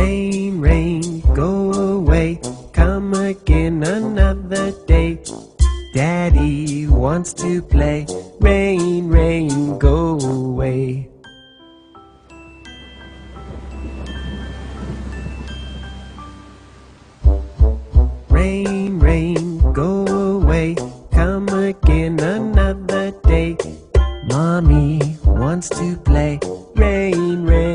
rain, rain, go away. Come again another day. Daddy wants to play. Rain, rain, go away. Rain, rain, go away. Come again another day. Mommy wants to play. Rain, rain,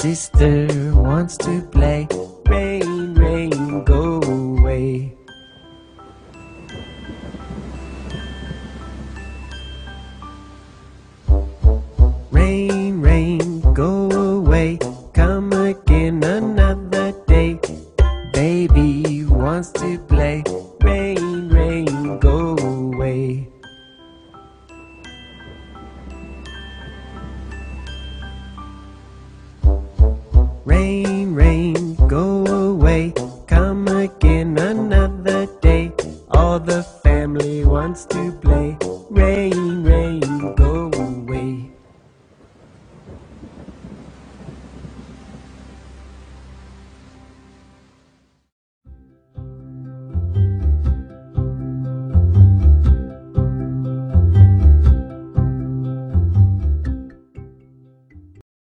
Sister wants to play. Rain, Rain, go away. Come again another day. All the